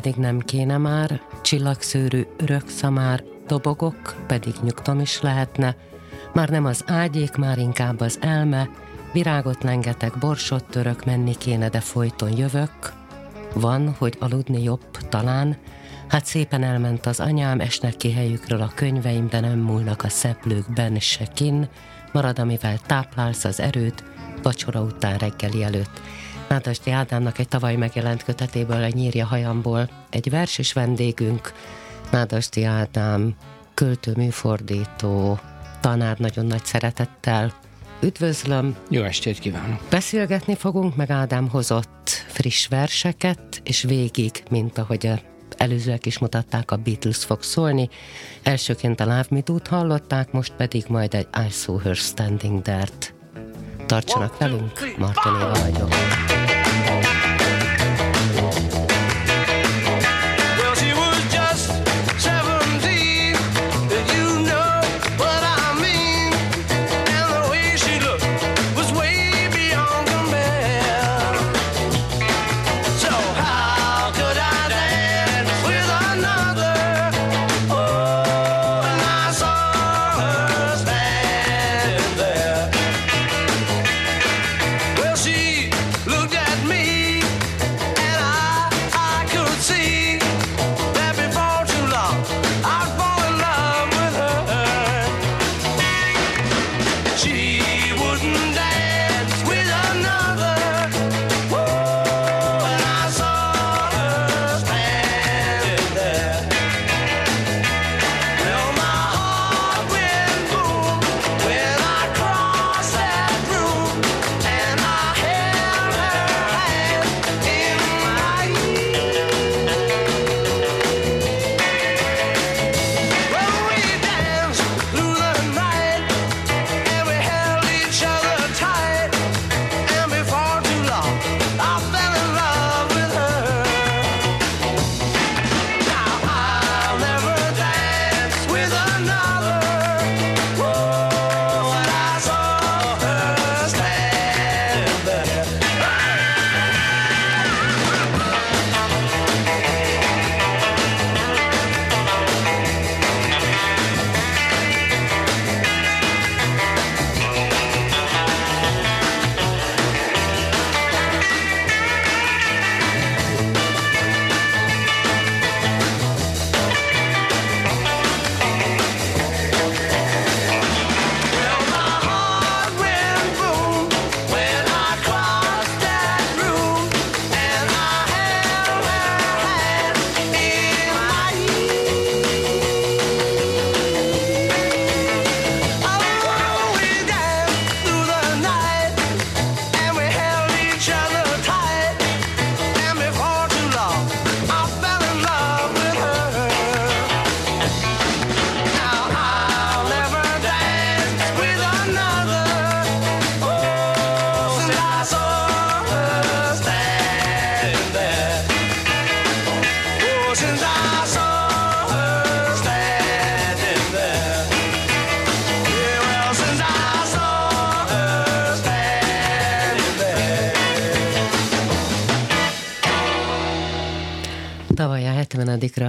pedig nem kéne már, csillagszőrű örök szamár, dobogok, pedig nyugtom is lehetne, már nem az ágyék, már inkább az elme, virágot lengetek, borsot török, menni kéne, de folyton jövök. Van, hogy aludni jobb, talán, hát szépen elment az anyám, esnek ki helyükről a könyveim, de nem múlnak a szeplőkben se kin, marad, amivel táplálsz az erőt, vacsora után reggeli előtt. Nádasdi Ádámnak egy tavaly megjelent kötetéből, egy nyírja hajamból egy vers és vendégünk, Nádasdi Ádám, költő, műfordító, tanár nagyon nagy szeretettel. Üdvözlöm! Jó estét kívánok! Beszélgetni fogunk, meg Ádám hozott friss verseket, és végig, mint ahogy a előzőek is mutatták, a Beatles fog szólni. Elsőként a Love Me Do-t hallották, most pedig majd egy I Saw Her Standing There-t. Tartsanak velünk, Martin Éva vagyok.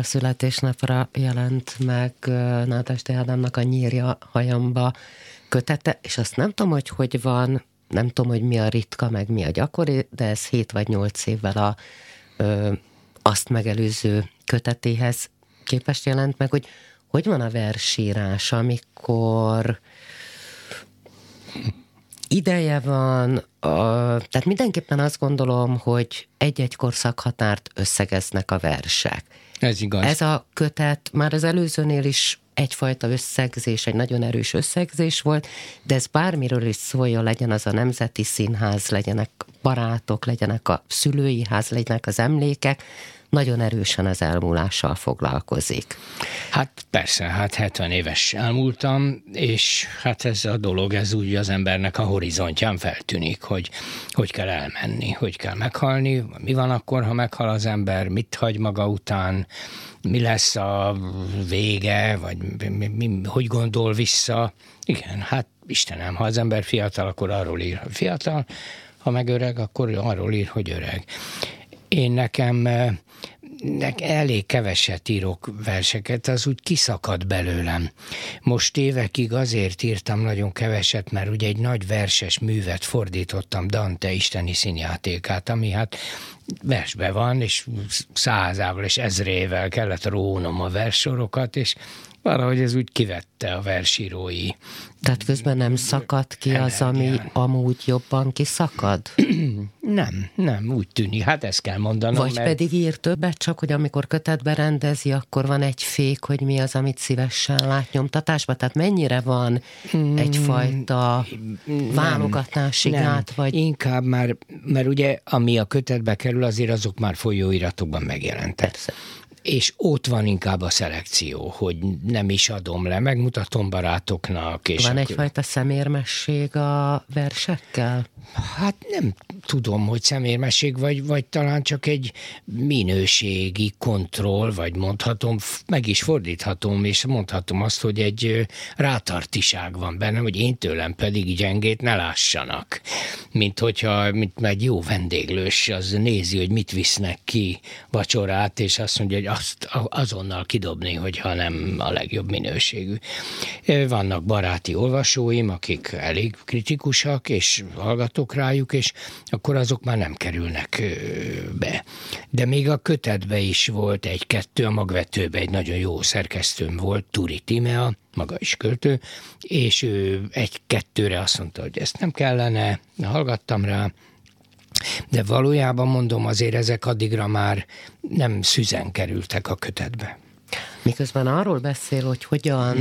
A születésnapra jelent meg Nádasdi Ádámnak a Nyírja hajamba kötete, és azt nem tudom, hogy hogy van, nem tudom, hogy mi a ritka, meg mi a gyakori, de ez 7 vagy 8 évvel a ö, azt megelőző kötetéhez képest jelent meg, hogy hogy van a versírás, amikor ideje van, a, tehát mindenképpen azt gondolom, hogy egy-egy korszakhatárt összegeznek a versek. Ez igaz. Ez a kötet már az előzőnél is egyfajta összegzés, egy nagyon erős összegzés volt, de ez bármiről is szólja, legyen az a Nemzeti Színház, legyenek barátok, legyenek a szülői ház, legyenek az emlékek, nagyon erősen az elmúlással foglalkozik. Hát persze, hát 70 éves elmúltam, és hát ez a dolog, ez úgy az embernek a horizontján feltűnik, hogy hogy kell elmenni, hogy kell meghalni, mi van akkor, ha meghal az ember, mit hagy maga után, mi lesz a vége, vagy mi, mi, hogy gondol vissza. Igen, hát Istenem, ha az ember fiatal, akkor arról ír, fiatal, ha meg öreg, akkor arról ír, hogy öreg. Én nekem elég keveset írok verseket, az úgy kiszakad belőlem. Most évekig azért írtam nagyon keveset, mert ugye egy nagy verses művet fordítottam, Dante isteni színjátékát, ami hát versbe van, és százával és ezrével kellett rónom a verssorokat, és valahogy ez úgy kivette a versírói. Tehát közben nem szakad ki az, ami amúgy jobban kiszakad? nem, nem, úgy tűnik. Hát ezt kell mondanom. Vagy mert... pedig ír többet, csak hogy amikor kötetbe rendezi, akkor van egy fék, hogy mi az, amit szívesen lát nyomtatásba. Tehát mennyire van hmm, egyfajta válogatási nem, gát? Vagy... Inkább már, mert ugye ami a kötetbe kerül, azért azok már folyóiratokban megjelentek. Persze és ott van inkább a szelekció, hogy nem is adom le, megmutatom barátoknak. És van akkor... egyfajta szemérmesség a versekkel? Hát nem tudom, hogy szemérmesség, vagy, vagy talán csak egy minőségi kontroll, vagy mondhatom, meg is fordíthatom, és mondhatom azt, hogy egy rátartiság van bennem, hogy én tőlem pedig gyengét ne lássanak. Mint hogyha mint egy jó vendéglős, az nézi, hogy mit visznek ki vacsorát, és azt mondja, hogy azt azonnal kidobni, hogyha nem a legjobb minőségű. Vannak baráti olvasóim, akik elég kritikusak, és hallgatok rájuk, és akkor azok már nem kerülnek be. De még a kötetbe is volt egy-kettő, a magvetőbe egy nagyon jó szerkesztőm volt, Turi Timea, maga is költő, és ő egy-kettőre azt mondta, hogy ezt nem kellene, hallgattam rá, de valójában mondom, azért ezek addigra már nem szüzen kerültek a kötetbe. Miközben arról beszél, hogy hogyan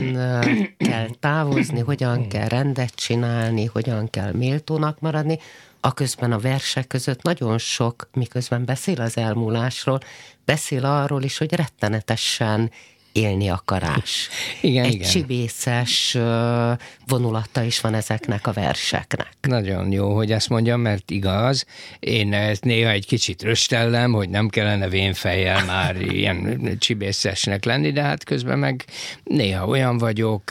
kell távozni, hogyan kell rendet csinálni, hogyan kell méltónak maradni, aközben a versek között nagyon sok, miközben beszél az elmúlásról, beszél arról is, hogy rettenetesen élni akarás. Igen, Egy igen. csibészes vonulata is van ezeknek a verseknek. Nagyon jó, hogy ezt mondjam, mert igaz. Én ezt néha egy kicsit röstellem, hogy nem kellene vénfejjel már ilyen csibészesnek lenni, de hát közben meg néha olyan vagyok,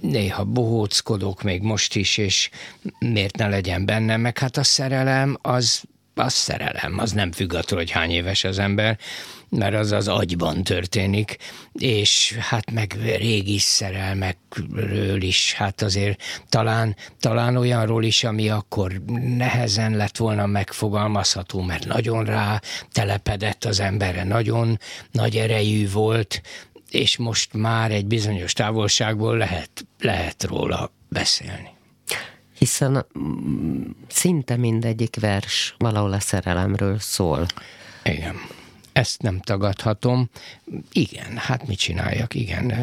néha bohóckodok még most is, és miért ne legyen benne, meg hát a szerelem az az szerelem, az nem függ attól, hogy hány éves az ember, mert az az agyban történik, és hát meg régi szerelmekről is, hát azért talán, talán olyanról is, ami akkor nehezen lett volna megfogalmazható, mert nagyon rá telepedett az emberre, nagyon nagy erejű volt, és most már egy bizonyos távolságból lehet, lehet róla beszélni hiszen mm, szinte mindegyik vers valahol a szerelemről szól. Igen. Ezt nem tagadhatom. Igen, hát mit csináljak? Igen,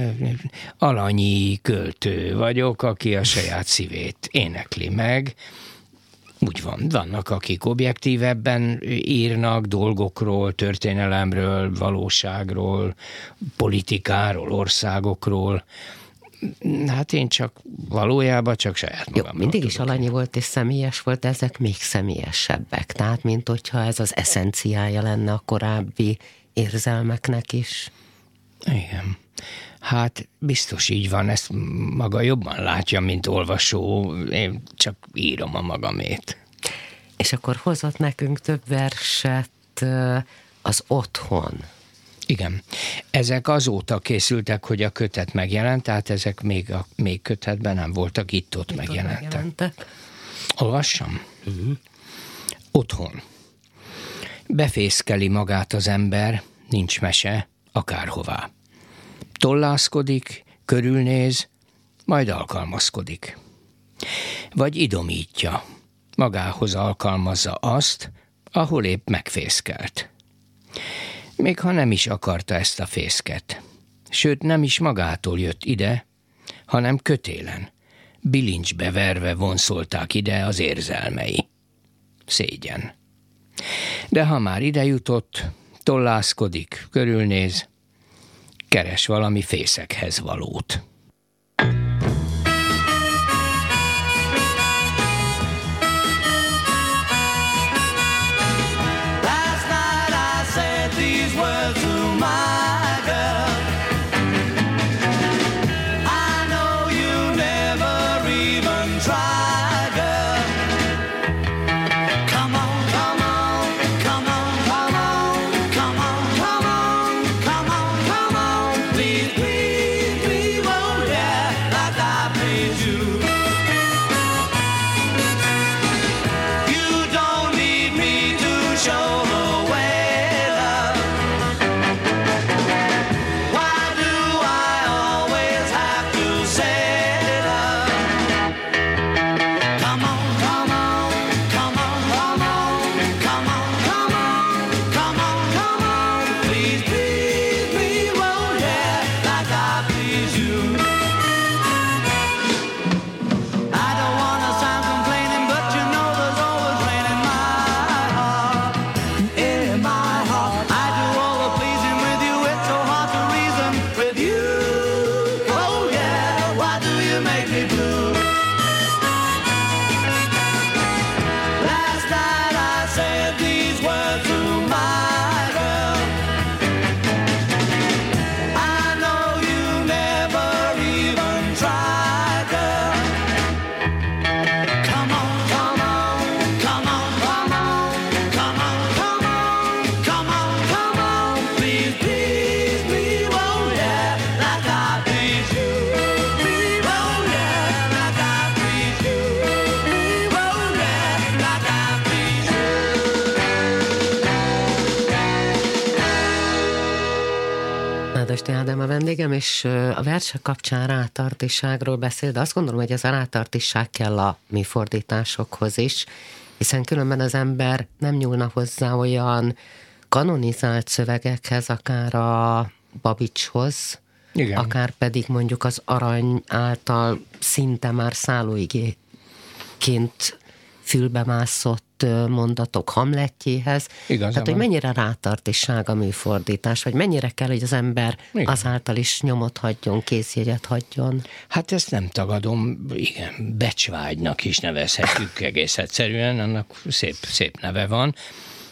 alanyi költő vagyok, aki a saját szívét énekli meg. Úgy van, vannak, akik objektívebben írnak dolgokról, történelemről, valóságról, politikáról, országokról Hát én csak valójában csak saját magam. Jó, mindig is alanyi volt és személyes volt, de ezek még személyesebbek. Tehát, mint hogyha ez az eszenciája lenne a korábbi érzelmeknek is. Igen. Hát biztos így van, ezt maga jobban látja, mint olvasó, én csak írom a magamét. És akkor hozott nekünk több verset az otthon Igen. Ezek azóta készültek, hogy a kötet megjelent, tehát ezek még, a, még kötetben nem voltak, itt-ott itt megjelentek. megjelentek. Olvassam? Uh-huh. Otthon. Befészkeli magát az ember, nincs mese, akárhová. Tollászkodik, körülnéz, majd alkalmazkodik. Vagy idomítja, magához alkalmazza azt, ahol épp megfészkelt. Még ha nem is akarta ezt a fészket. Sőt, nem is magától jött ide, hanem kötélen. Bilincsbe verve vonszolták ide az érzelmei. Szégyen. De ha már ide jutott, tollászkodik, körülnéz, keres valami fészekhez valót. És a versek kapcsán rátartiságról beszél, de azt gondolom, hogy ez a rátartiság kell a mi fordításokhoz is, hiszen különben az ember nem nyúlna hozzá olyan kanonizált szövegekhez, akár a Babicshoz, Igen. akár pedig mondjuk az arany által szinte már szállóigéként fülbemászott mondatok Hamletjéhez. Igazán Tehát, hogy mennyire rátartiság a műfordítás, vagy mennyire kell, hogy az ember igen. azáltal is nyomot hagyjon, készjegyet hagyjon. Hát ezt nem tagadom, igen, becsvágynak is nevezhetjük egész egyszerűen, annak szép, szép neve van,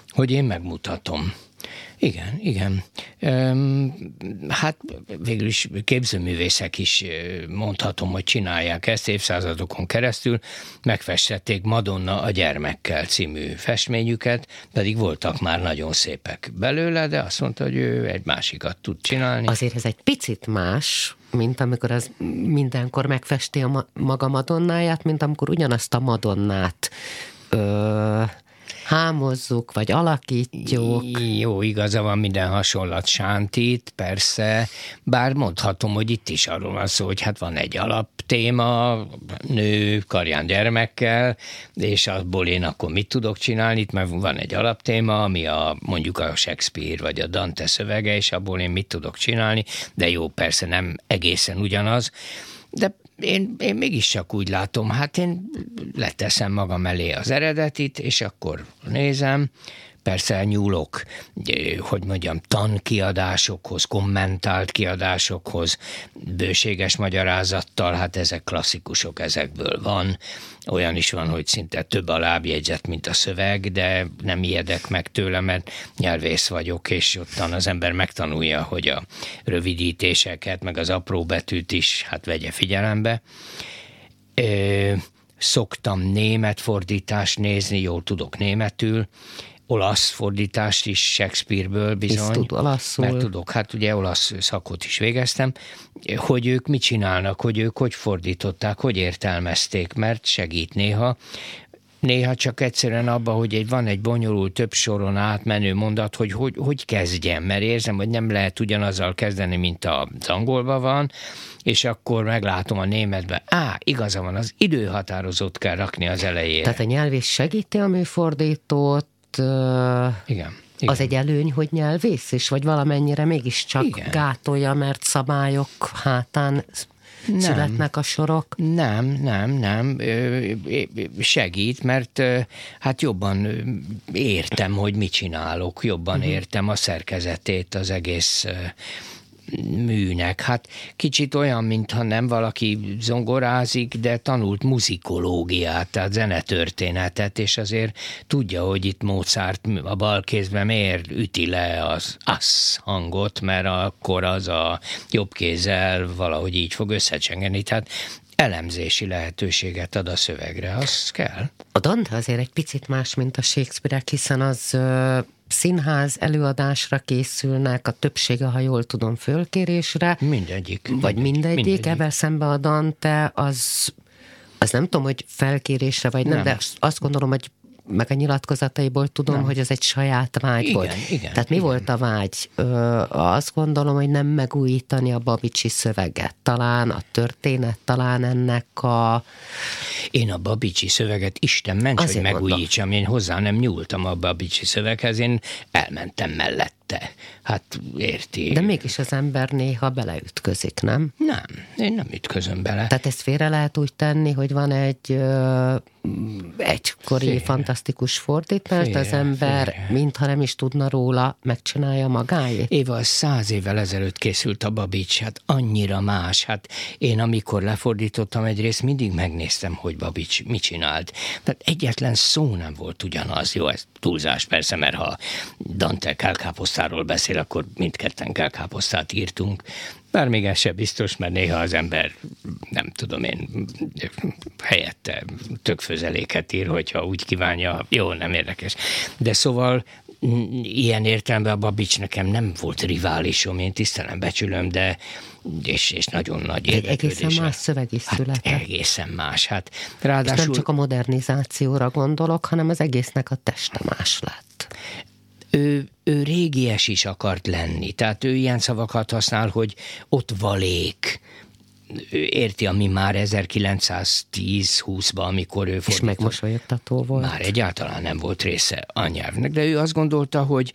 hogy én megmutatom. Igen, igen. Hát végül is képzőművészek is mondhatom, hogy csinálják ezt évszázadokon keresztül. Megfestették Madonna a gyermekkel című festményüket, pedig voltak már nagyon szépek belőle, de azt mondta, hogy ő egy másikat tud csinálni. Azért ez egy picit más, mint amikor az mindenkor megfesti a maga Madonnáját, mint amikor ugyanazt a Madonnát ö, hámozzuk, vagy alakítjuk. Jó, igaza van, minden hasonlat sántít, persze, bár mondhatom, hogy itt is arról van szó, hogy hát van egy alaptéma, nő karján gyermekkel, és abból én akkor mit tudok csinálni, itt mert van egy alaptéma, ami a, mondjuk a Shakespeare vagy a Dante szövege, és abból én mit tudok csinálni, de jó, persze nem egészen ugyanaz, de én, én mégis csak úgy látom, hát én leteszem magam elé az eredetit, és akkor nézem, persze nyúlok, hogy mondjam, tankiadásokhoz, kommentált kiadásokhoz, bőséges magyarázattal, hát ezek klasszikusok, ezekből van. Olyan is van, hogy szinte több a lábjegyzet, mint a szöveg, de nem ijedek meg tőle, mert nyelvész vagyok, és ottan az ember megtanulja, hogy a rövidítéseket, meg az apró betűt is hát vegye figyelembe. Ö, szoktam német fordítást nézni, jól tudok németül, olasz fordítást is Shakespeare-ből bizony. tud olaszul. Mert tudok, hát ugye olasz szakot is végeztem, hogy ők mit csinálnak, hogy ők hogy fordították, hogy értelmezték, mert segít néha néha csak egyszerűen abba, hogy egy, van egy bonyolult, több soron átmenő mondat, hogy, hogy hogy kezdjem, mert érzem, hogy nem lehet ugyanazzal kezdeni, mint az angolban van, és akkor meglátom a németben, á, igaza van, az időhatározott kell rakni az elejére. Tehát a nyelvész segíti a műfordítót, igen. Igen. Az egy előny, hogy nyelvész, és vagy valamennyire mégiscsak Igen. gátolja, mert szabályok hátán nem. születnek a sorok? Nem, nem, nem. Segít, mert hát jobban értem, hogy mit csinálok, jobban uh-huh. értem a szerkezetét az egész műnek. Hát kicsit olyan, mintha nem valaki zongorázik, de tanult muzikológiát, tehát zenetörténetet, és azért tudja, hogy itt Mozart a bal kézben miért üti le az ass hangot, mert akkor az a jobb kézzel valahogy így fog összecsengeni. Tehát elemzési lehetőséget ad a szövegre, az kell. A Dante azért egy picit más, mint a Shakespeare, hiszen az színház előadásra készülnek, a többsége, ha jól tudom, fölkérésre. Mindegyik. Vagy mindegyik, mindegyik. ebben szemben a Dante, az, az nem tudom, hogy felkérésre vagy nem, nem. de azt gondolom, hogy meg a nyilatkozataiból tudom, nem. hogy ez egy saját vágy igen, volt. Igen, Tehát mi igen. volt a vágy? Ö, azt gondolom, hogy nem megújítani a Babicsi szöveget. Talán a történet, talán ennek a... Én a Babicsi szöveget, Isten ments, Azért hogy megújítsam. Én hozzá nem nyúltam a Babicsi szöveghez, én elmentem mellett te. Hát érti. De mégis az ember néha beleütközik, nem? Nem, én nem ütközöm bele. Tehát ezt félre lehet úgy tenni, hogy van egy ö, egykori félre. fantasztikus fordítás, félre, az ember, félre. mintha nem is tudna róla, megcsinálja magáét. Éva, száz évvel ezelőtt készült a Babics, hát annyira más. Hát én amikor lefordítottam egyrészt, mindig megnéztem, hogy Babics mit csinált. Tehát egyetlen szó nem volt ugyanaz. Jó, ez túlzás persze, mert ha Dante Kálkáposztál káposztáról beszél, akkor mindketten kell káposztát írtunk. Bár még ez se biztos, mert néha az ember, nem tudom én, helyette tökfőzeléket ír, hogyha úgy kívánja, jó, nem érdekes. De szóval ilyen értelemben a Babics nekem nem volt riválisom, én tisztelem, becsülöm, de és, és nagyon nagy érdeklődés. Egészen más szöveg is hát született. Egészen más. Hát, ráadásul... És nem csak a modernizációra gondolok, hanem az egésznek a teste más lett ő, ő régies is akart lenni, tehát ő ilyen szavakat használ, hogy ott valék, érti, ami már 1910-20-ban, amikor ő fordított. És megmosolyogtató volt. Már egyáltalán nem volt része a nyelvnek, de ő azt gondolta, hogy,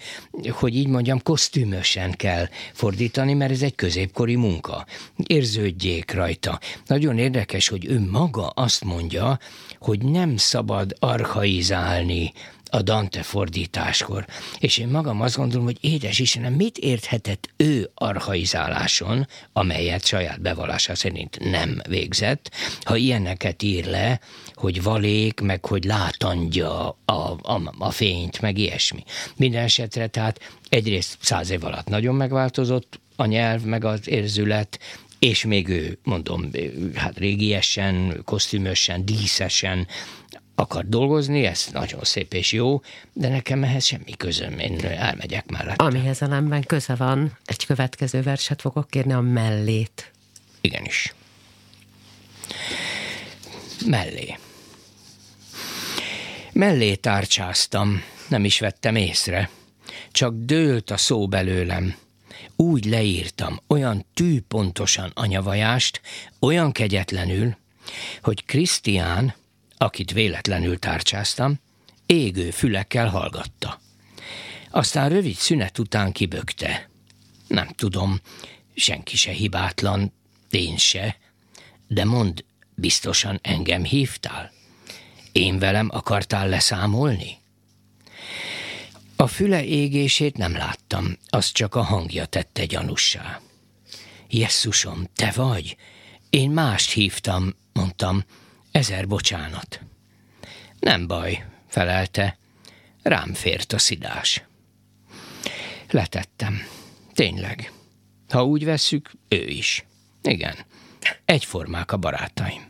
hogy így mondjam, kosztümösen kell fordítani, mert ez egy középkori munka. Érződjék rajta. Nagyon érdekes, hogy ő maga azt mondja, hogy nem szabad archaizálni a Dante fordításkor. És én magam azt gondolom, hogy édes Istenem, mit érthetett ő arhaizáláson, amelyet saját bevallása szerint nem végzett, ha ilyeneket ír le, hogy valék, meg hogy látandja a, a, a fényt, meg ilyesmi. Minden esetre tehát egyrészt száz év alatt nagyon megváltozott a nyelv, meg az érzület, és még ő, mondom, hát régiesen, kosztümösen, díszesen akar dolgozni, ez nagyon szép és jó, de nekem ehhez semmi közöm, én elmegyek mellett. Amihez ellenben köze van, egy következő verset fogok kérni, a mellét. Igenis. Mellé. Mellé tárcsáztam, nem is vettem észre. Csak dőlt a szó belőlem. Úgy leírtam, olyan tűpontosan anyavajást, olyan kegyetlenül, hogy Krisztián, akit véletlenül tárcsáztam, égő fülekkel hallgatta. Aztán rövid szünet után kibökte. Nem tudom, senki se hibátlan, én se, de mond, biztosan engem hívtál? Én velem akartál leszámolni? A füle égését nem láttam, az csak a hangja tette gyanussá. Jesszusom, te vagy? Én mást hívtam, mondtam, Ezer bocsánat. Nem baj, felelte. Rám fért a szidás. Letettem. Tényleg. Ha úgy vesszük, ő is. Igen. Egyformák a barátaim.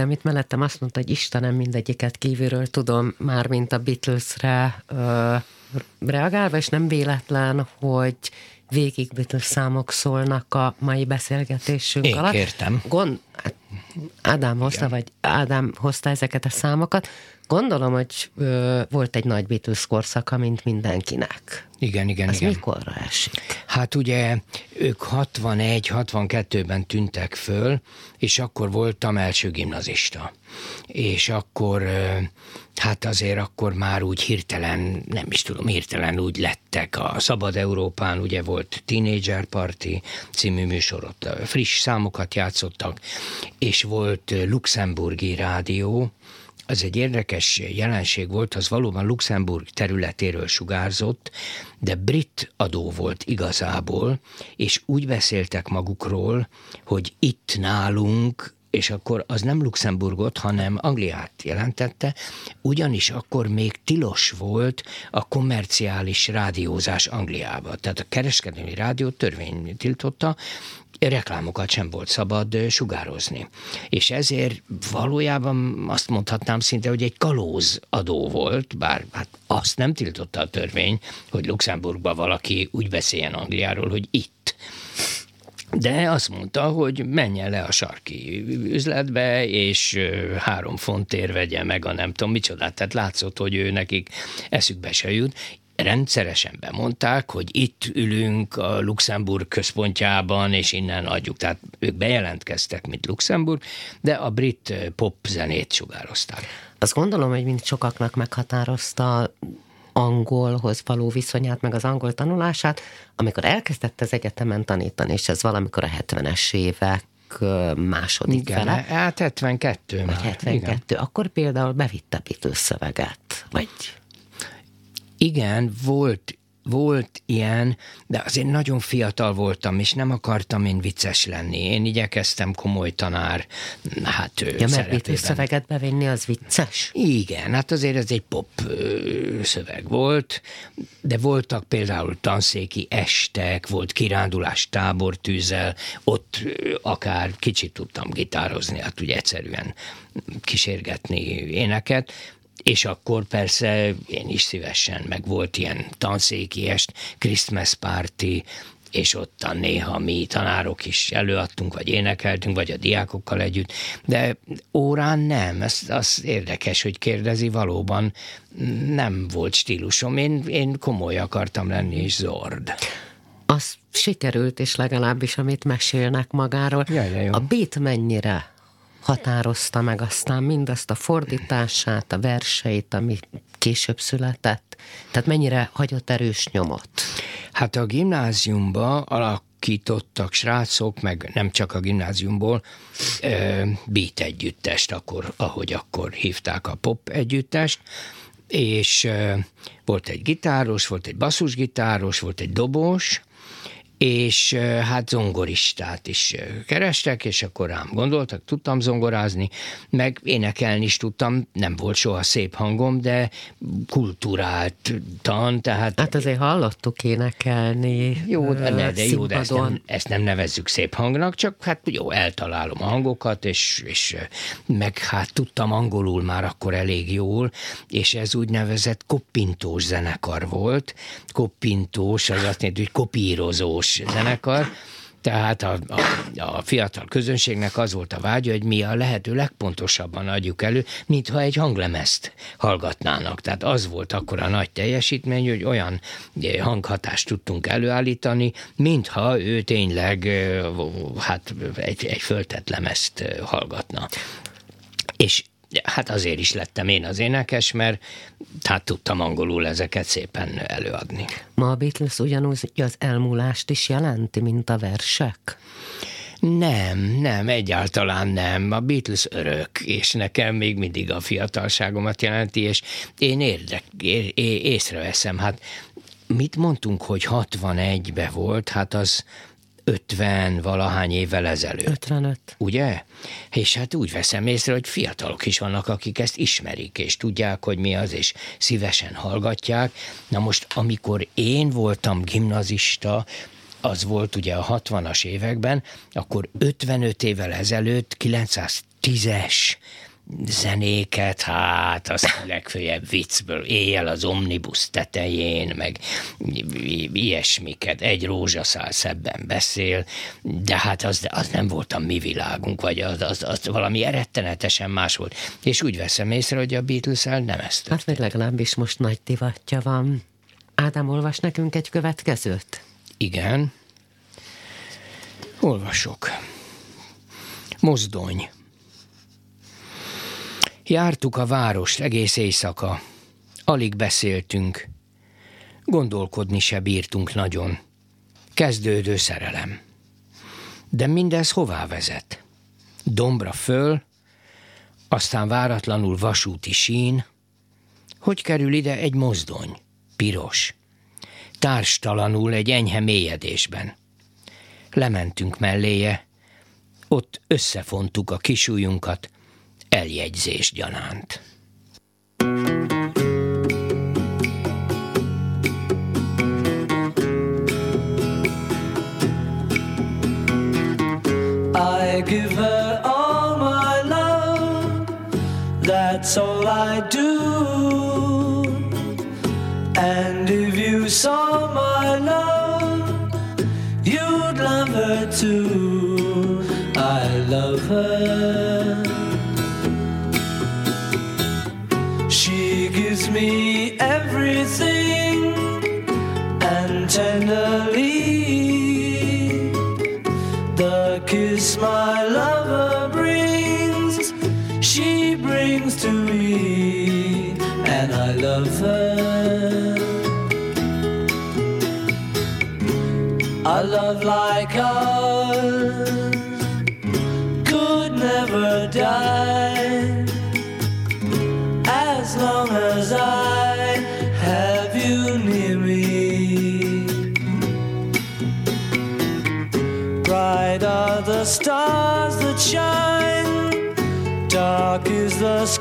Ádám itt mellettem azt mondta, hogy Istenem mindegyiket kívülről tudom, már mint a Beatlesre ö, reagálva, és nem véletlen, hogy végig Beatles számok szólnak a mai beszélgetésünk Én alatt. kértem. Gond, Ádám hozta, vagy Ádám hozta ezeket a számokat. Gondolom, hogy ö, volt egy nagy Beatles korszaka, mint mindenkinek. Igen, igen, Ez igen. mikorra esik? Hát ugye ők 61-62-ben tűntek föl, és akkor voltam első gimnazista. És akkor, ö, hát azért akkor már úgy hirtelen, nem is tudom, hirtelen úgy lettek. A Szabad Európán, ugye volt Teenager Party című műsor, ott friss számokat játszottak, és volt Luxemburgi rádió, az egy érdekes jelenség volt, az valóban Luxemburg területéről sugárzott, de brit adó volt igazából, és úgy beszéltek magukról, hogy itt nálunk és akkor az nem Luxemburgot, hanem Angliát jelentette, ugyanis akkor még tilos volt a komerciális rádiózás Angliába. Tehát a kereskedelmi rádió törvény tiltotta, reklámokat sem volt szabad sugározni. És ezért valójában azt mondhatnám szinte, hogy egy kalóz adó volt, bár hát azt nem tiltotta a törvény, hogy Luxemburgban valaki úgy beszéljen Angliáról, hogy itt. De azt mondta, hogy menjen le a sarki üzletbe, és három fontért vegye meg a nem tudom micsodát. Tehát látszott, hogy ő nekik eszükbe se jut rendszeresen bemondták, hogy itt ülünk a Luxemburg központjában, és innen adjuk. Tehát ők bejelentkeztek, mint Luxemburg, de a brit pop zenét sugározták. Azt gondolom, hogy mind sokaknak meghatározta angolhoz való viszonyát, meg az angol tanulását, amikor elkezdett az egyetemen tanítani, és ez valamikor a 70-es évek második Igen, fele. Hát 72 vagy már. 72. Igen. Akkor például bevitte Beatles szöveget, vagy igen, volt, volt ilyen, de azért nagyon fiatal voltam, és nem akartam én vicces lenni. Én igyekeztem komoly tanár, hát Ja, mert szöveget bevinni, az vicces? Igen, hát azért ez egy pop ö, szöveg volt, de voltak például tanszéki estek, volt kirándulás tábortűzzel, ott ö, akár kicsit tudtam gitározni, hát ugye egyszerűen kísérgetni éneket, és akkor persze én is szívesen, meg volt ilyen tanszéki est, Christmas party, és ottan néha mi tanárok is előadtunk, vagy énekeltünk, vagy a diákokkal együtt, de órán nem, ez az érdekes, hogy kérdezi, valóban nem volt stílusom, én, én komoly akartam lenni, és zord. Az sikerült, és legalábbis amit mesélnek magáról. Jaj, a beat mennyire határozta meg aztán mindazt a fordítását, a verseit, ami később született? Tehát mennyire hagyott erős nyomot? Hát a gimnáziumba alakítottak srácok, meg nem csak a gimnáziumból, beat együttest, akkor, ahogy akkor hívták a pop együttest, és volt egy gitáros, volt egy basszusgitáros, volt egy dobos, és hát zongoristát is kerestek, és akkor rám gondoltak, tudtam zongorázni, meg énekelni is tudtam, nem volt soha szép hangom, de kulturáltan, tehát... Hát azért hallottuk énekelni Jó, de, ne, de jó, de ezt nem, ezt nem nevezzük szép hangnak, csak hát jó, eltalálom a hangokat, és, és meg hát tudtam angolul már akkor elég jól, és ez úgynevezett koppintós zenekar volt. Koppintós, az azt jelenti, hogy kopírozós zenekar, tehát a, a, a fiatal közönségnek az volt a vágya, hogy mi a lehető legpontosabban adjuk elő, mintha egy hanglemezt hallgatnának. Tehát az volt akkor a nagy teljesítmény, hogy olyan hanghatást tudtunk előállítani, mintha ő tényleg hát egy, egy föltett lemezt hallgatna. És hát azért is lettem én az énekes, mert hát tudtam angolul ezeket szépen előadni. Ma a Beatles ugyanúgy az elmúlást is jelenti, mint a versek? Nem, nem, egyáltalán nem. A Beatles örök, és nekem még mindig a fiatalságomat jelenti, és én érdek, é, é, észreveszem, hát mit mondtunk, hogy 61-be volt, hát az 50 valahány évvel ezelőtt. 55. Ugye? És hát úgy veszem észre, hogy fiatalok is vannak, akik ezt ismerik, és tudják, hogy mi az, és szívesen hallgatják. Na most, amikor én voltam gimnazista, az volt ugye a 60-as években, akkor 55 évvel ezelőtt 910-es zenéket, hát az legfőjebb viccből, éjjel az omnibus tetején, meg ilyesmiket, egy rózsaszál szebben beszél, de hát az, az nem volt a mi világunk, vagy az, az, az valami erettenetesen más volt. És úgy veszem észre, hogy a beatles nem ezt Hát meg legalábbis most nagy divatja van. Ádám, olvas nekünk egy következőt? Igen. Olvasok. Mozdony. Jártuk a várost egész éjszaka. Alig beszéltünk. Gondolkodni se bírtunk nagyon. Kezdődő szerelem. De mindez hová vezet? Dombra föl, aztán váratlanul vasúti sín. Hogy kerül ide egy mozdony? Piros. Társtalanul egy enyhe mélyedésben. Lementünk melléje, ott összefontuk a kisújunkat, eljegyzés gyanánt. My lover brings she brings to me and I love her. A love like ours could never die stars that shine, dark is the sky.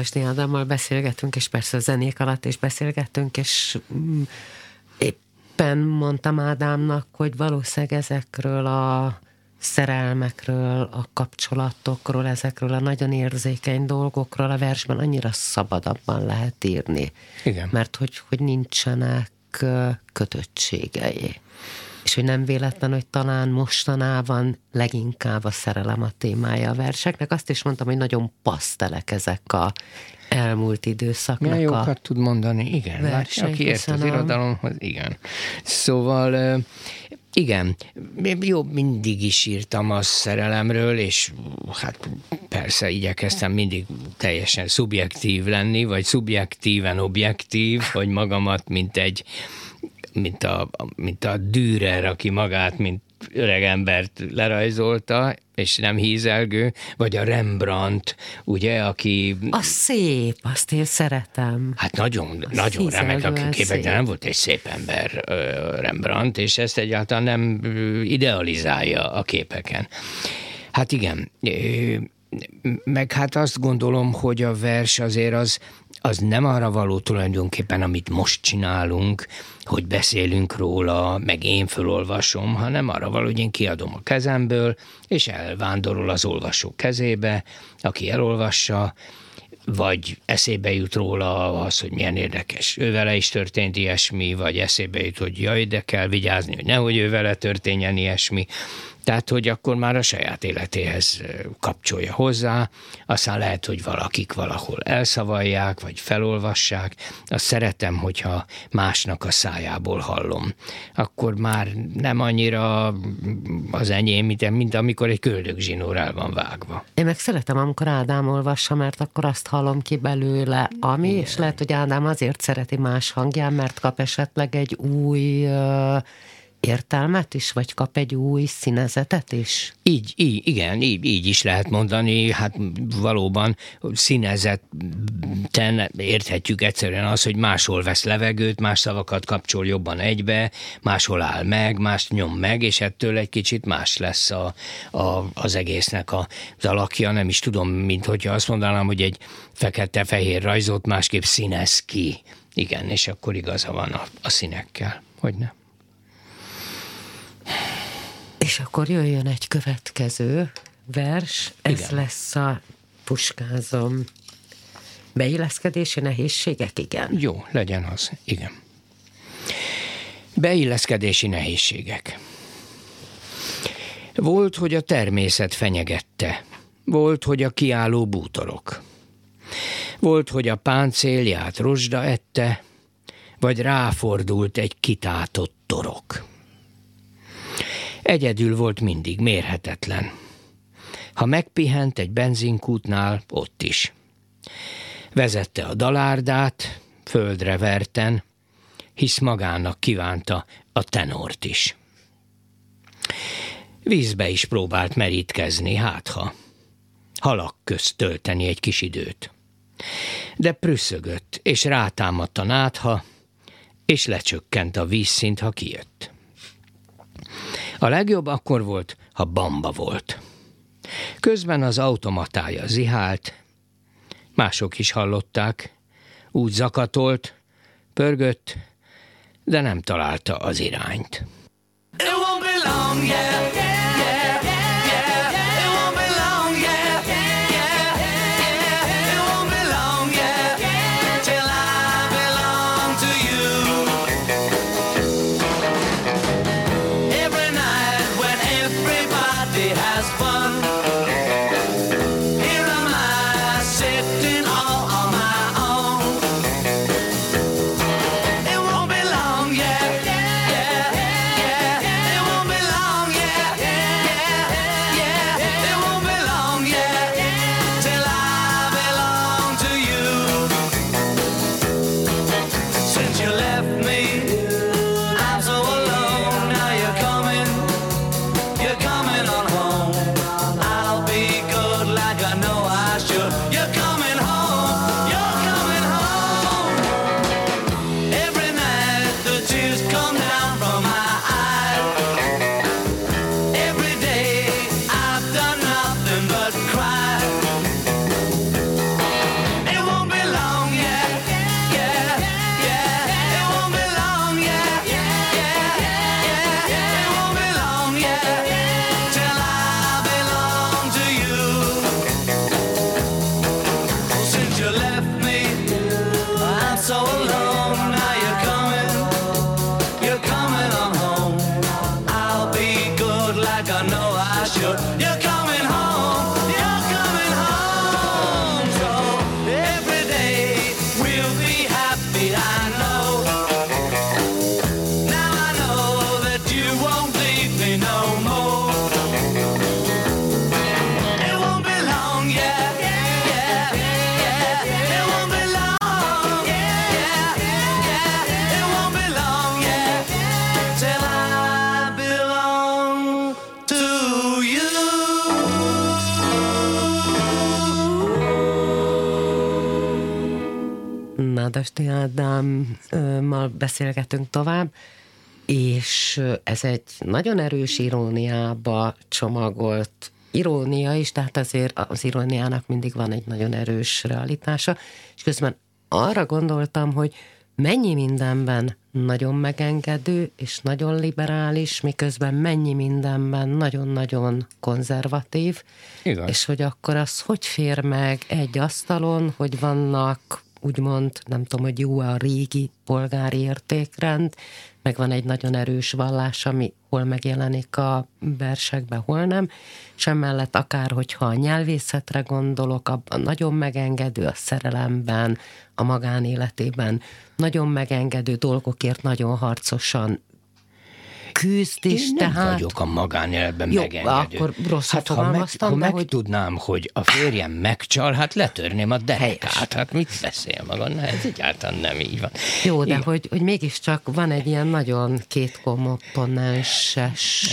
Nádasdi Ádámmal beszélgetünk, és persze a zenék alatt is beszélgettünk, és mm, éppen mondtam Ádámnak, hogy valószínűleg ezekről a szerelmekről, a kapcsolatokról, ezekről a nagyon érzékeny dolgokról a versben annyira szabadabban lehet írni. Igen. Mert hogy, hogy nincsenek kötöttségei. És hogy nem véletlen, hogy talán mostanában leginkább a szerelem a témája a verseknek. Azt is mondtam, hogy nagyon pasztelek ezek a elmúlt időszaknak Milyen jókat a tud mondani, igen. Verseny, aki ért az irodalomhoz, igen. Szóval igen, jó, mindig is írtam a szerelemről, és hát persze igyekeztem mindig teljesen szubjektív lenni, vagy szubjektíven objektív, hogy magamat, mint egy mint a, mint a Dürer, aki magát, mint öreg embert lerajzolta, és nem hízelgő, vagy a Rembrandt, ugye, aki... A szép, azt én szeretem. Hát nagyon, az nagyon remek a képek, de nem volt egy szép ember Rembrandt, és ezt egyáltalán nem idealizálja a képeken. Hát igen, meg hát azt gondolom, hogy a vers azért az, az nem arra való tulajdonképpen, amit most csinálunk, hogy beszélünk róla, meg én felolvasom, hanem arra való, hogy én kiadom a kezemből, és elvándorol az olvasó kezébe, aki elolvassa, vagy eszébe jut róla az, hogy milyen érdekes. Ővele is történt ilyesmi, vagy eszébe jut, hogy jaj, de kell vigyázni, hogy nehogy ővele történjen ilyesmi. Tehát, hogy akkor már a saját életéhez kapcsolja hozzá, aztán lehet, hogy valakik valahol elszavalják, vagy felolvassák. Azt szeretem, hogyha másnak a szájából hallom. Akkor már nem annyira az enyém, mint amikor egy köldögzsinór el van vágva. Én meg szeretem, amikor Ádám olvassa, mert akkor azt hallom ki belőle, ami, Igen. és lehet, hogy Ádám azért szereti más hangján, mert kap esetleg egy új értelmet is, vagy kap egy új színezetet is? Így, így igen, így, így is lehet mondani, hát valóban színezetten érthetjük egyszerűen az, hogy máshol vesz levegőt, más szavakat kapcsol jobban egybe, máshol áll meg, más nyom meg, és ettől egy kicsit más lesz a, a, az egésznek a, az alakja, nem is tudom, mint hogyha azt mondanám, hogy egy fekete-fehér rajzot másképp színez ki. Igen, és akkor igaza van a, a színekkel, hogy nem. És akkor jöjjön egy következő vers, ez Igen. lesz a puskázom. Beilleszkedési nehézségek, igen? Jó, legyen az, igen. Beilleszkedési nehézségek. Volt, hogy a természet fenyegette, volt, hogy a kiálló bútorok. Volt, hogy a páncélját rozsda ette, vagy ráfordult egy kitátott torok. Egyedül volt mindig, mérhetetlen. Ha megpihent egy benzinkútnál, ott is. Vezette a dalárdát, földre verten, hisz magának kívánta a tenort is. Vízbe is próbált merítkezni, hátha. Halak közt tölteni egy kis időt. De prüszögött, és rátámadt a nátha, és lecsökkent a vízszint, ha kijött. A legjobb akkor volt, ha bamba volt. Közben az automatája zihált, mások is hallották, úgy zakatolt, pörgött, de nem találta az irányt. Ádámmal beszélgetünk tovább, és ez egy nagyon erős iróniába csomagolt irónia is, tehát azért az iróniának mindig van egy nagyon erős realitása, és közben arra gondoltam, hogy mennyi mindenben nagyon megengedő és nagyon liberális, miközben mennyi mindenben nagyon-nagyon konzervatív, Igaz. és hogy akkor az hogy fér meg egy asztalon, hogy vannak úgymond, nem tudom, hogy jó a régi polgári értékrend, meg van egy nagyon erős vallás, ami hol megjelenik a versekben, hol nem, és emellett akár, hogyha a nyelvészetre gondolok, abban nagyon megengedő a szerelemben, a magánéletében, nagyon megengedő dolgokért nagyon harcosan küzd is, Én nem tehát... vagyok a magánéletben Jó, megengedő. akkor rosszul hát, ha meg, ha de hogy- megtudnám, hogy a férjem megcsal, hát letörném a derekát. Helyes. Hát mit beszél maga? Ne, ez egyáltalán nem így van. Jó, de Igen. hogy, hogy mégiscsak van egy ilyen nagyon két komponenses...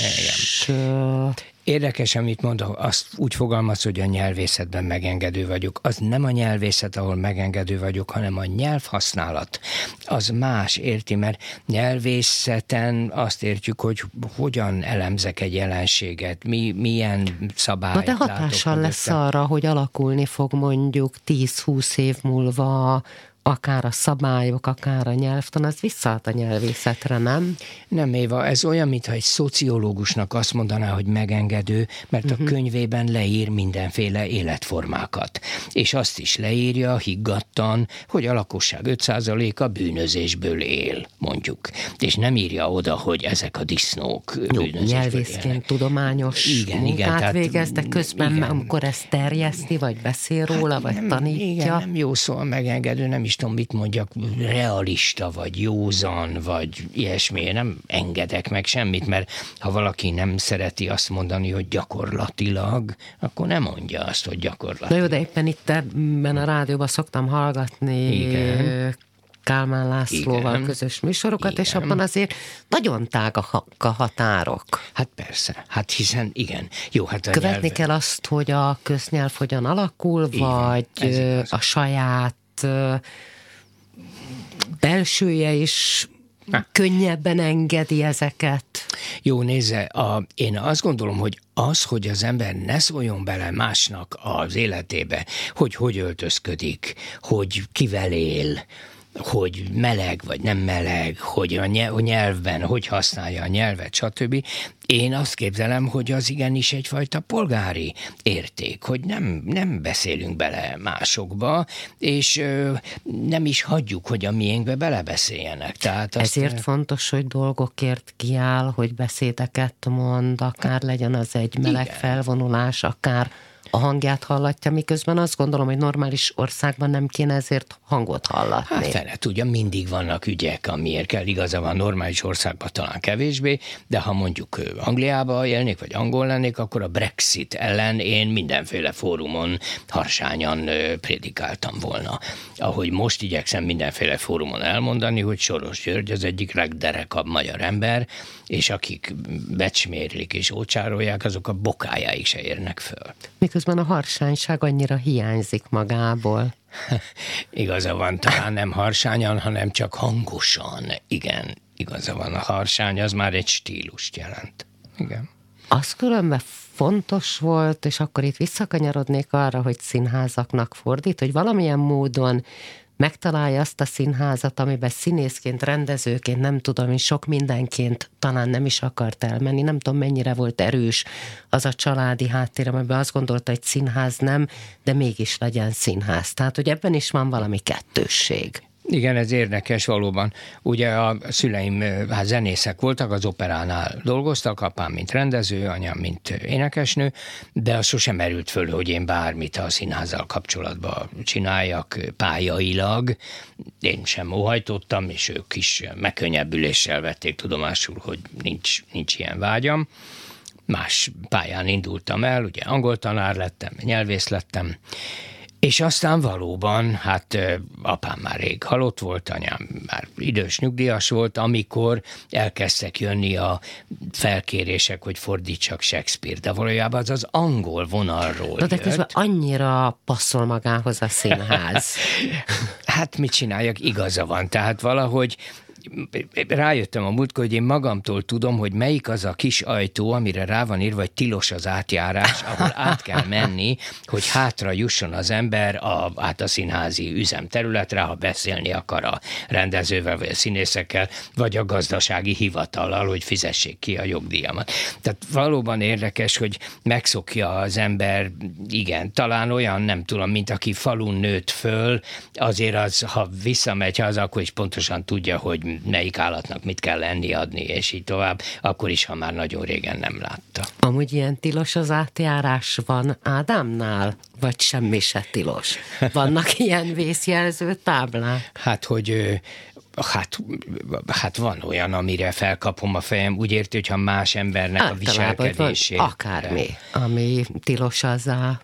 Érdekes, amit mond, azt úgy fogalmaz, hogy a nyelvészetben megengedő vagyok. Az nem a nyelvészet, ahol megengedő vagyok, hanem a nyelvhasználat. Az más, érti, mert nyelvészeten azt értjük, hogy hogyan elemzek egy jelenséget, mi, milyen szabályt Na de hatással lesz arra, hogy alakulni fog mondjuk 10-20 év múlva akár a szabályok, akár a nyelvtan, az visszaad a nyelvészetre, nem? Nem, Éva, ez olyan, mintha egy szociológusnak azt mondaná, hogy megengedő, mert Mhm. uh-huh. a könyvében leír mindenféle életformákat. És azt is leírja higgadtan, hogy a lakosság 5%-a bűnözésből él, mondjuk. És nem írja oda, hogy ezek a disznók Jó, bűnözésből élnek. nyelvészként tudományos Igen, munkát igen, tehát- végez, de közben, igen. amikor ezt terjeszti, vagy beszél róla, vagy nem, tanítja. Igen, nem jó szó a megengedő, nem is tudom, mit mondjak, realista, vagy józan, vagy ilyesmi. Én nem engedek meg semmit, mert ha valaki nem szereti azt mondani, hogy gyakorlatilag, akkor nem mondja azt, hogy Na gyakorlatilag. jó, de éppen itt ebben a rádióban szoktam hallgatni Igen. Kálmán Lászlóval Igen. közös műsorokat, és Igen. abban azért nagyon tág a, ha- a határok. Hát persze, hát hiszen igen. Jó, hát a Követni nyelv... kell azt, hogy a köznyelv hogyan alakul, Igen, vagy a saját ö, belsője is Ha. könnyebben engedi ezeket. Jó, nézze, a, én azt gondolom, hogy az, hogy az ember ne szóljon bele másnak az életébe, hogy hogy öltözködik, hogy kivel él, hogy meleg vagy nem meleg, hogy a nye- a nyelvben hogy használja a nyelvet, stb. Én azt képzelem, hogy az igenis egyfajta polgári érték, hogy nem, nem beszélünk bele másokba, és ö, nem is hagyjuk, hogy a miénkbe belebeszéljenek. Tehát azt, Ezért fontos, hogy dolgokért kiáll, hogy beszédeket mond, akár legyen az egy meleg Igen. felvonulás, akár a hangját hallatja, miközben azt gondolom, hogy normális országban nem kéne ezért hangot hallatni. Hát fene tudja, mindig vannak ügyek, amiért kell. Igaza van, normális országban talán kevésbé, de ha mondjuk Angliába élnék, vagy angol lennék, akkor a Brexit ellen én mindenféle fórumon harsányan prédikáltam volna. Ahogy most igyekszem mindenféle fórumon elmondani, hogy Soros György az egyik legderekabb magyar ember, és akik becsmérlik és ócsárolják, azok a bokájáig se érnek föl. Miközben a harsányság annyira hiányzik magából. Igaza van, talán nem harsányan, hanem csak hangosan. Igen, igaza van, a harsány az már egy stílust jelent. Igen. Az különben fontos volt, és akkor itt visszakanyarodnék arra, hogy színházaknak fordít, hogy valamilyen módon megtalálja azt a színházat, amiben színészként, rendezőként, nem tudom, és sok mindenként talán nem is akart elmenni. Nem tudom, mennyire volt erős az a családi háttér, amiben azt gondolta, hogy színház nem, de mégis legyen színház. Tehát, hogy ebben is van valami kettősség. Igen, ez érdekes valóban. Ugye a szüleim hát zenészek voltak, az operánál dolgoztak, apám mint rendező, anyám mint énekesnő, de az sosem merült föl, hogy én bármit a színházzal kapcsolatban csináljak pályailag. Én sem óhajtottam, és ők is megkönnyebbüléssel vették tudomásul, hogy nincs, nincs ilyen vágyam. Más pályán indultam el, ugye angol tanár lettem, nyelvész lettem, és aztán valóban, hát apám már rég halott volt, anyám már idős nyugdíjas volt, amikor elkezdtek jönni a felkérések, hogy fordítsak Shakespeare, de valójában az az angol vonalról Na de jött. közben annyira passzol magához a színház. Hát mit csináljak, igaza van. Tehát valahogy rájöttem a múltkor, hogy én magamtól tudom, hogy melyik az a kis ajtó, amire rá van írva, hogy tilos az átjárás, ahol át kell menni, hogy hátra jusson az ember a, át a színházi üzemterületre, ha beszélni akar a rendezővel, vagy a színészekkel, vagy a gazdasági hivatallal, hogy fizessék ki a jogdíjamat. Tehát valóban érdekes, hogy megszokja az ember, igen, talán olyan, nem tudom, mint aki falun nőtt föl, azért az, ha visszamegy haza, akkor is pontosan tudja, hogy melyik állatnak mit kell lenni, adni, és így tovább, akkor is, ha már nagyon régen nem látta. Amúgy ilyen tilos az átjárás van Ádámnál, vagy semmi se tilos? Vannak ilyen vészjelző táblák? Hát, hogy Hát, hát van olyan, amire felkapom a fejem, úgy érti, hogyha más embernek Általában a viselkedését. Akármi, ami tilos az a...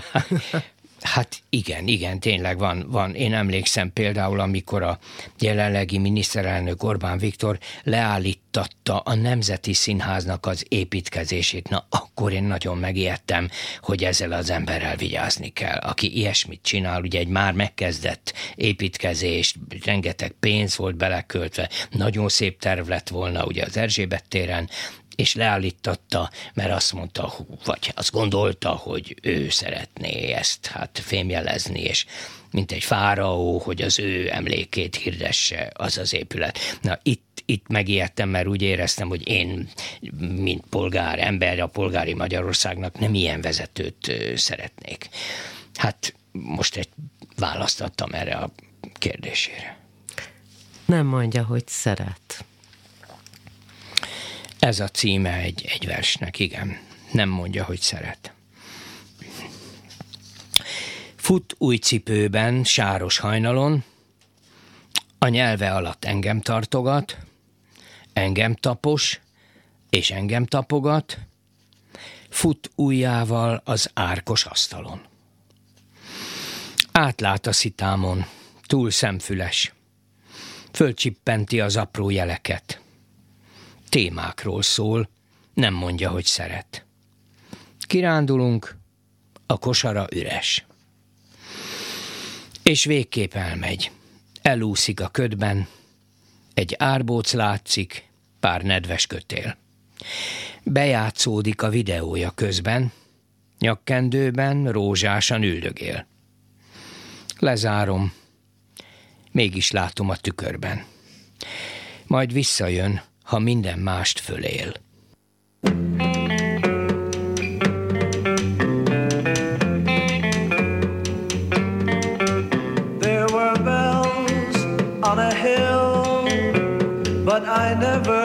Hát igen, igen, tényleg van, van. Én emlékszem például, amikor a jelenlegi miniszterelnök Orbán Viktor leállítatta a Nemzeti Színháznak az építkezését. Na, akkor én nagyon megijedtem, hogy ezzel az emberrel vigyázni kell. Aki ilyesmit csinál, ugye egy már megkezdett építkezést, rengeteg pénz volt beleköltve, nagyon szép terv lett volna ugye az Erzsébet téren, és leállította, mert azt mondta, vagy azt gondolta, hogy ő szeretné ezt hát fémjelezni, és mint egy fáraó, hogy az ő emlékét hirdesse az az épület. Na itt, itt megijedtem, mert úgy éreztem, hogy én, mint polgár, ember a polgári Magyarországnak nem ilyen vezetőt szeretnék. Hát most egy választottam erre a kérdésére. Nem mondja, hogy szeret. Ez a címe egy, egy versnek, igen. Nem mondja, hogy szeret. Fut új cipőben, sáros hajnalon, a nyelve alatt engem tartogat, engem tapos, és engem tapogat, fut ujjával az árkos asztalon. Átlát a szitámon, túl szemfüles, fölcsippenti az apró jeleket – témákról szól, nem mondja, hogy szeret. Kirándulunk, a kosara üres. És végképp elmegy. Elúszik a ködben, egy árbóc látszik, pár nedves kötél. Bejátszódik a videója közben, nyakkendőben rózsásan üldögél. Lezárom, mégis látom a tükörben. Majd visszajön, ha minden mást fölél. There were bells on a hill, but I never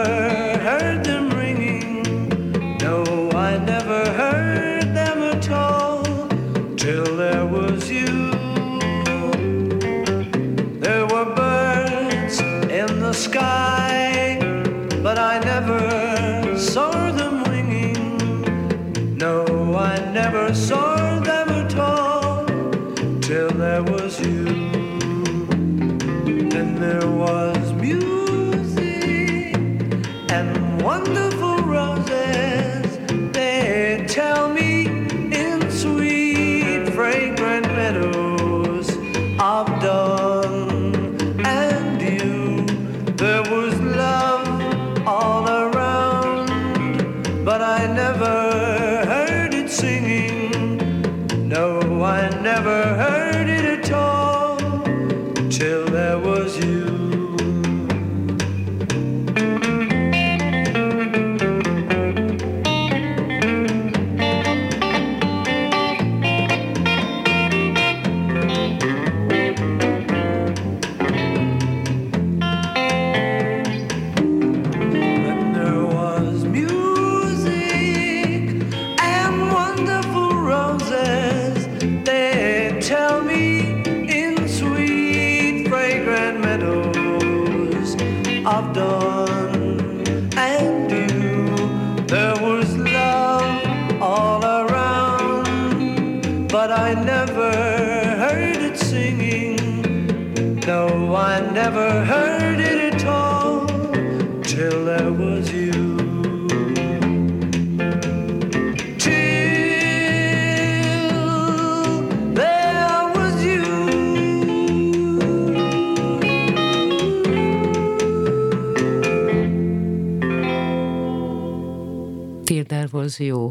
Was You,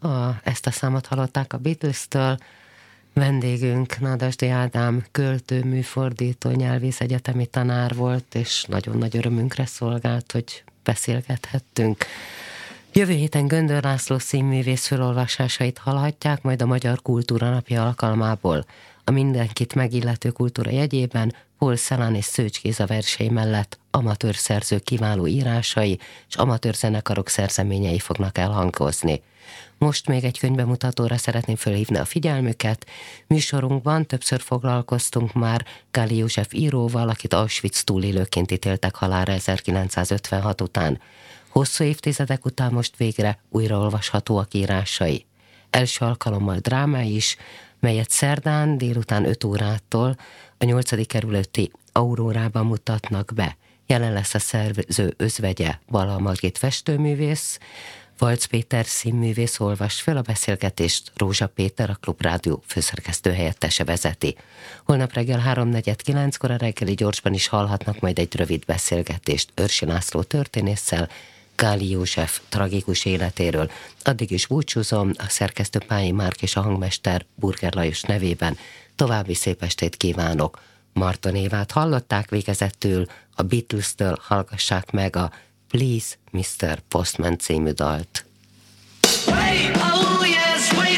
a, ezt a számot hallották a Beatles-től, vendégünk Nadasdi Ádám költő, műfordító, nyelvész egyetemi tanár volt, és nagyon nagy örömünkre szolgált, hogy beszélgethettünk. Jövő héten Göndör László színművész felolvasásait hallhatják, majd a Magyar Kultúra Napja alkalmából. A mindenkit megillető kultúra jegyében Paul Szelán és Szőcs Géza versei mellett amatőr szerző kiváló írásai és amatőr zenekarok szerzeményei fognak elhangozni. Most még egy könyvbemutatóra szeretném fölhívni a figyelmüket. Műsorunkban többször foglalkoztunk már Gáli József íróval, akit Auschwitz túlélőként ítéltek halára 1956 után. Hosszú évtizedek után most végre újraolvashatóak írásai. Első alkalommal dráma is, melyet szerdán délután 5 órától a 8. kerületi Aurórában mutatnak be. Jelen lesz a szervező özvegye Vala Margit festőművész, Valc Péter színművész olvas fel a beszélgetést, Rózsa Péter, a Klubrádió főszerkesztő helyettese vezeti. Holnap reggel 3.49-kor a reggeli gyorsban is hallhatnak majd egy rövid beszélgetést Őrsi László történésszel, Gáli József tragikus életéről. Addig is búcsúzom, a szerkesztő Pályi Márk és a hangmester Burger Lajos nevében. További szép estét kívánok! Marton Évát hallották végezettől, a Beatles-től hallgassák meg a Please Mr. Postman című dalt. Hey, oh! Belső